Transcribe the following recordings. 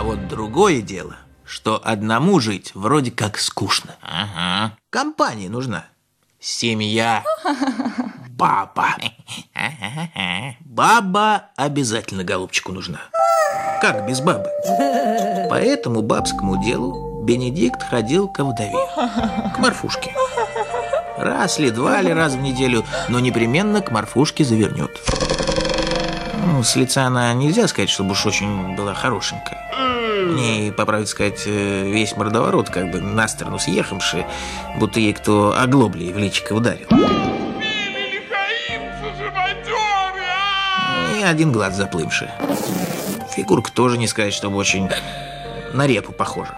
А вот другое дело, что одному жить вроде как скучно. Ага. Компания нужна. Семья. Баба. Баба обязательно голубчику нужна. Как без бабы? По этому бабскому делу Бенедикт ходил к вдове, к Марфушке. Раз ли, два ли раз в неделю, но непременно к Марфушке завернет. Ну, с лица она нельзя сказать, чтобы уж очень была хорошенькая. Не, по правде сказать, э, весь мордоворот как бы на сторону съехавший, будто ей кто оглоблей в личико ударил. И один глаз заплывший. Фигурка тоже не сказать, чтобы очень на репу похожа.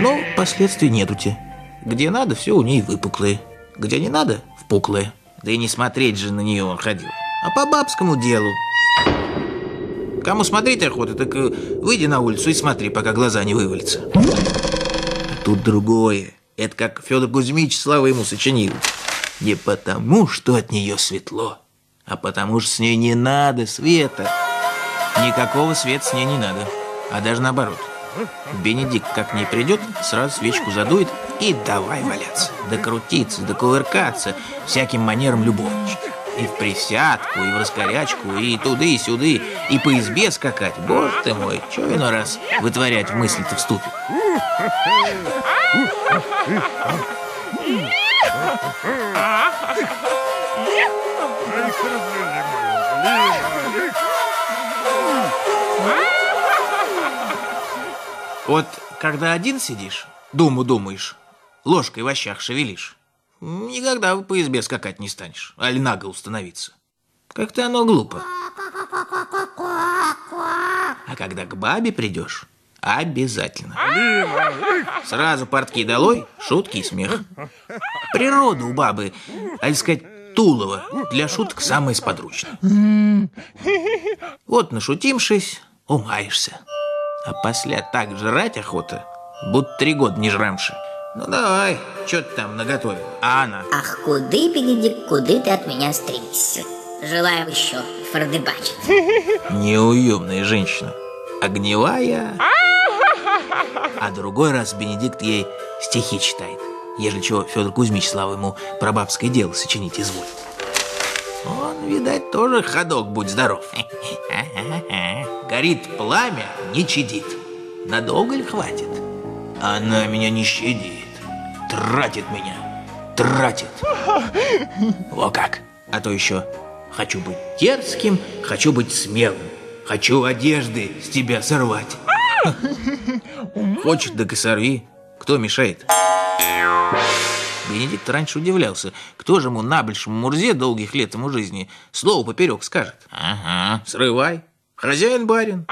Но последствий нетути. Где надо, все у ней выпуклые. Где не надо, впуклые. Да и не смотреть же на нее он ходил. А по бабскому делу. Кому смотреть охота, так э, выйди на улицу и смотри, пока глаза не вывалятся. Тут другое. Это как Федор Кузьмич слава ему сочинил. Не потому, что от нее светло, а потому что с ней не надо света. Никакого света с ней не надо, а даже наоборот. Бенедикт как к ней придет, сразу свечку задует и давай валяться, да крутиться, да кувыркаться, всяким манером любовничать. И в присядку, и в раскорячку, и туды, и сюды, и по избе скакать. Боже ты мой, что иной раз вытворять в мысли-то вступит? Вот когда один сидишь, думу думаешь, ложкой в ощах шевелишь, никогда по избе скакать не станешь, али наго установиться. Как-то оно глупо. А когда к бабе придешь, обязательно. Сразу портки долой, шутки и смех. Природа у бабы, али сказать, Тулова, для шуток самая сподручная. Вот нашутимшись, умаешься. А после так жрать охота, будто три года не жрамши. Ну давай, что ты там наготовил? А она? Ах, куды, Бенедикт, куды ты от меня стремишься? Желаю еще фордыбачить. Неуемная женщина. Огневая. А другой раз Бенедикт ей стихи читает. Ежели чего Федор Кузьмич, слава ему, про бабское дело сочинить изволит. Он, видать, тоже ходок, будь здоров. Горит пламя, не чадит. Надолго ли хватит? Она меня не щадит. Тратит меня. Тратит. Во как. А то еще хочу быть дерзким, хочу быть смелым. Хочу одежды с тебя сорвать. Хочешь, да сорви. Кто мешает? Бенедикт раньше удивлялся, кто же ему на большом Мурзе долгих лет ему жизни слово поперек скажет. Ага. Срывай, хозяин барин.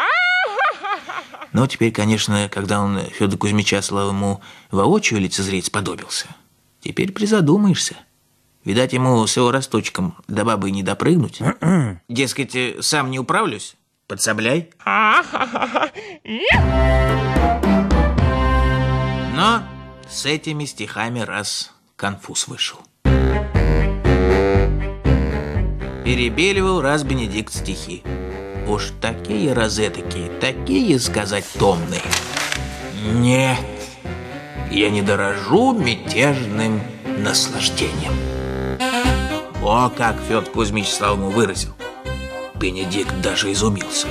Но теперь, конечно, когда он Федор Кузьмича, слава ему, воочию лицезреть сподобился, теперь призадумаешься. Видать, ему с его росточком до бабы не допрыгнуть. Дескать, сам не управлюсь, подсобляй. Но с этими стихами раз конфуз вышел. Перебеливал раз Бенедикт стихи. Уж такие розетки, такие сказать томные. Нет, я не дорожу мятежным наслаждением. О, как Федор Кузьмич слава ему выразил. Бенедикт даже изумился.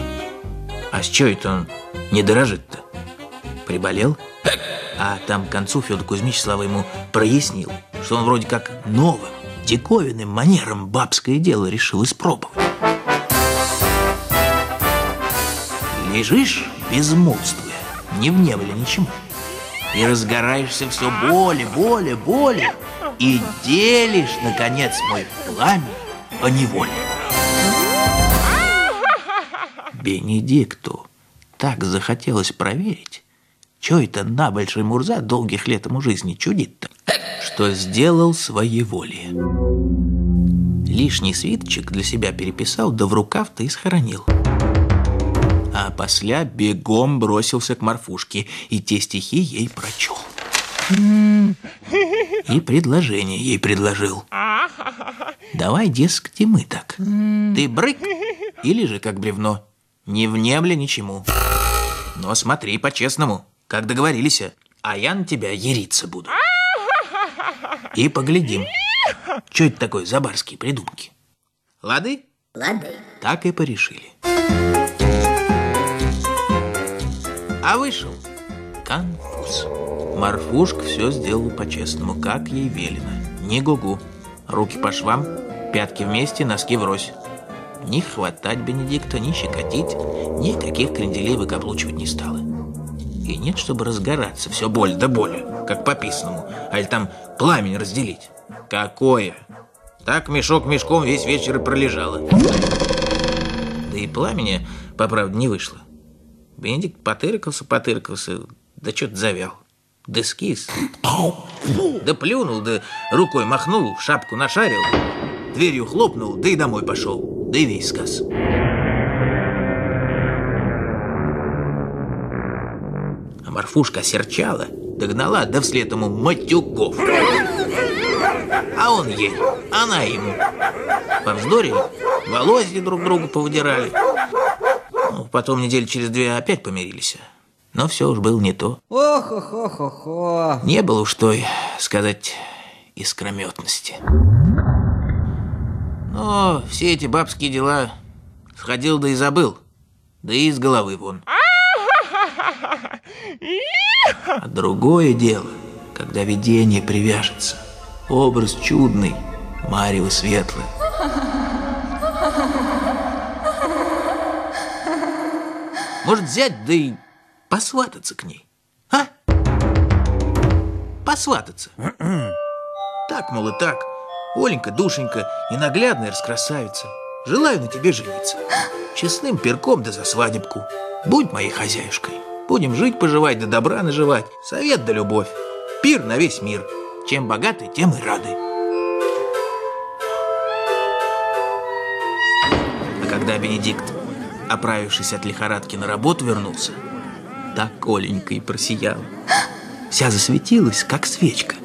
А с чего это он не дорожит-то? Приболел? А там к концу Федор Кузьмич, слава ему, прояснил, что он вроде как новым, диковинным манером бабское дело решил испробовать. Лежишь безмолвствуя, не внемля ничему, и разгораешься все более, более, более, и делишь, наконец, мой пламя по неволе. Бенедикту так захотелось проверить, что это на большой Мурза долгих лет ему жизни чудит-то, что сделал своеволие. Лишний свиточек для себя переписал, да в рукав-то и схоронил. А после бегом бросился к Марфушке и те стихи ей прочел. И предложение ей предложил. Давай, дескать, и мы так. Ты брык или же как бревно. Не внемля ничему. Но смотри по-честному, как договорились, а я на тебя ериться буду. И поглядим, что это такое за барские придумки. Лады? Лады. Так и порешили. А вышел конфуз. Марфушка все сделала по-честному, как ей велено. Не гугу. Руки по швам, пятки вместе, носки врозь. Ни хватать Бенедикта, ни щекотить, никаких кренделей выкаблучивать не стала. И нет, чтобы разгораться, все боль да боли, как по писанному, а там пламень разделить. Какое? Так мешок мешком весь вечер и пролежало. Да и пламени, по правде, не вышло. Бенедикт потыркался, потыркался, да что-то завял. Да скис. Да плюнул, да рукой махнул, шапку нашарил, дверью хлопнул, да и домой пошел. Да и весь сказ. А Марфушка осерчала, догнала, да вслед ему матюков. А он ей, она ему. Повздорили, волоси друг другу повыдирали. Потом недели через две опять помирились. Но все уж было не то. ох ох ох ох ох Не было уж той, сказать, искрометности. Но все эти бабские дела сходил да и забыл. Да и из головы вон. А другое дело, когда видение привяжется. Образ чудный, марево светлое. Может взять, да и посвататься к ней, а? Посвататься. так, мол, и так. Оленька, душенька, ненаглядная раскрасавица. Желаю на тебе жениться. Честным перком да за свадебку. Будь моей хозяюшкой. Будем жить, поживать, да добра наживать. Совет да любовь. Пир на весь мир. Чем богаты, тем и рады. А когда Бенедикт, оправившись от лихорадки, на работу вернулся, так Оленька и просияла. Вся засветилась, как свечка.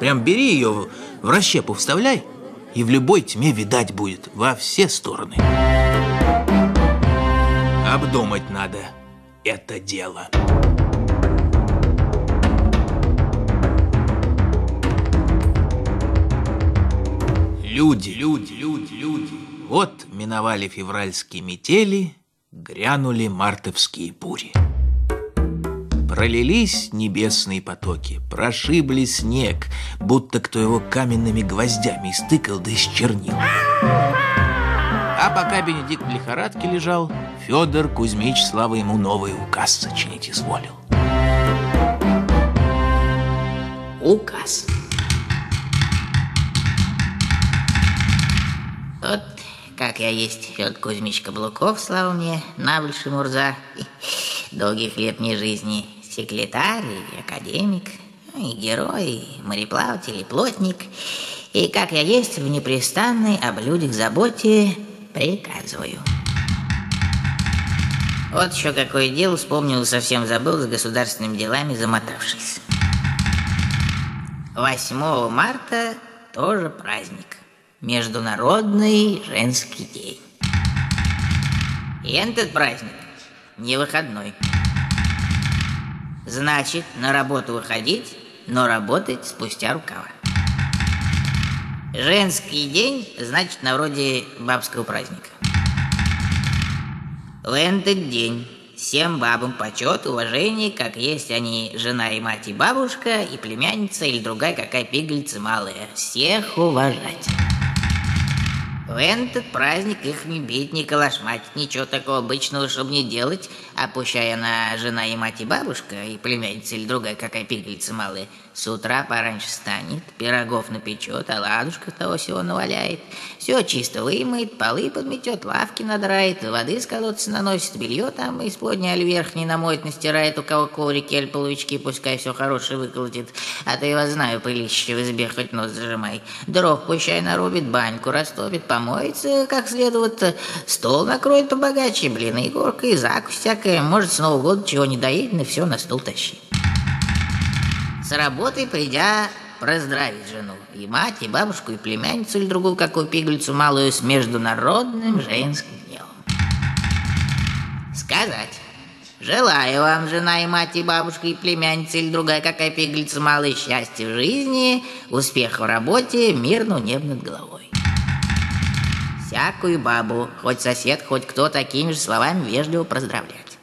Прям бери ее в расщепу вставляй, и в любой тьме видать будет во все стороны. Обдумать надо это дело. Люди, люди, люди, люди. Вот миновали февральские метели, грянули мартовские бури. Пролились небесные потоки, прошибли снег, будто кто его каменными гвоздями истыкал да исчернил. А пока Бенедикт в лихорадке лежал, Федор Кузьмич, слава ему, новый указ сочинить изволил. Указ. Вот как я есть Федор Кузьмич Каблуков, слава мне, навальший Мурза, долгих лет мне жизни, секретарь и академик, и герой, и мореплаватель, и плотник, и как я есть в непрестанной об людях заботе приказываю. Вот еще какое дело, вспомнил, совсем забыл, с государственными делами замотавшись. 8 марта тоже праздник. Международный женский день. И этот праздник не выходной. Значит, на работу выходить, но работать спустя рукава. Женский день, значит, на вроде бабского праздника. В этот день всем бабам почет, уважение, как есть они жена и мать и бабушка, и племянница или другая какая пигалица малая. Всех уважать. В этот праздник их не бить, не калашмать, ничего такого обычного, чтобы не делать, а она жена и мать и бабушка, и племянница или другая какая пигалица малая, с утра пораньше встанет, пирогов напечет, оладушков того всего наваляет, все чисто вымоет, полы подметет, лавки надрает, воды с колодца наносит, белье там из подня аль верхней намоет, настирает, у кого коврики аль половички, пускай все хорошее выколотит, а то вас знаю, пылище в избе хоть нос зажимай, дров пущай нарубит, баньку растопит, помоется как следует, стол накроет побогаче, блин, и горка, и закусь всякая, может с Нового года чего не доедет, на все на стол тащи. С работы придя, поздравить жену, и мать, и бабушку, и племянницу, или другую какую пигалицу малую с международным женским днем. Сказать, Желаю вам, жена и мать, и бабушка, и племянница, или другая какая пигалица малое счастья в жизни, успех в работе, мирного неба над головой. Всякую бабу, хоть сосед, хоть кто, такими же словами вежливо поздравлять.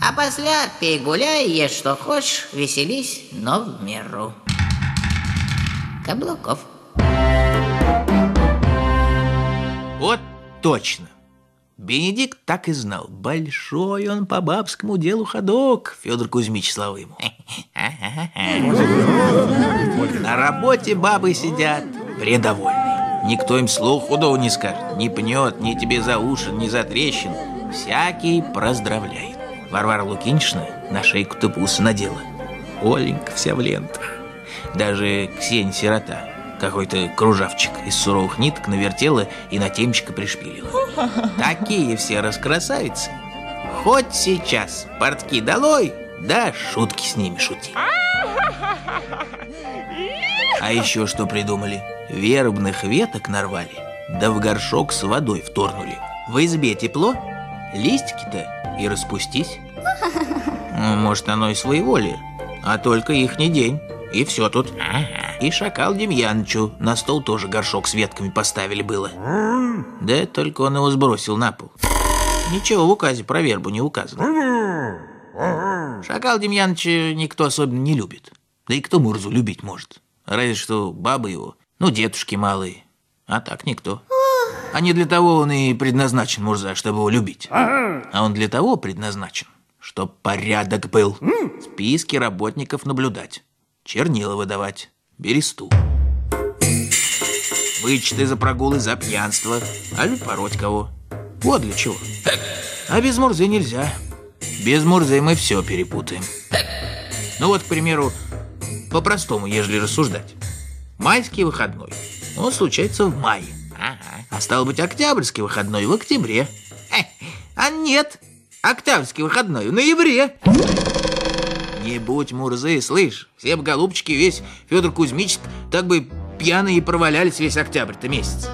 А после пей, гуляй, ешь что хочешь, веселись, но в меру. Каблуков. Вот точно. Бенедикт так и знал. Большой он по бабскому делу ходок, Федор Кузьмич слава ему. На работе бабы сидят предовольные. Никто им слух худого не скажет, не пнет, ни тебе за уши, ни за трещин. Всякий поздравляет. Варвара Лукинична на шейку тупуса надела. Оленька вся в лентах. Даже Ксения сирота какой-то кружавчик из суровых ниток навертела и на темечко пришпилила. Такие все раскрасавицы. Хоть сейчас портки долой, да шутки с ними шути. А еще что придумали? Вербных веток нарвали, да в горшок с водой вторнули. В избе тепло, листики-то и распустись. Ну, может, оно и своеволие, а только их не день, и все тут. И шакал Демьянычу на стол тоже горшок с ветками поставили было. Да только он его сбросил на пол. Ничего в указе про вербу не указано. Шакал Демьяныча никто особенно не любит. Да и кто Мурзу любить может? Разве что бабы его, ну, дедушки малые. А так никто. А не для того он и предназначен, Мурза, чтобы его любить. А он для того предназначен, чтоб порядок был. Списки работников наблюдать, чернила выдавать, бересту. Вычеты за прогулы, за пьянство, а ли пороть кого. Вот для чего. А без Мурзы нельзя. Без Мурзы мы все перепутаем. Ну вот, к примеру, по-простому, ежели рассуждать. Майский выходной, он случается в мае. А стал быть, октябрьский выходной в октябре. А нет, октябрьский выходной в ноябре. Не будь Мурзы, слышь, все бы голубчики весь Федор Кузьмич так бы пьяные провалялись весь октябрь-то месяц.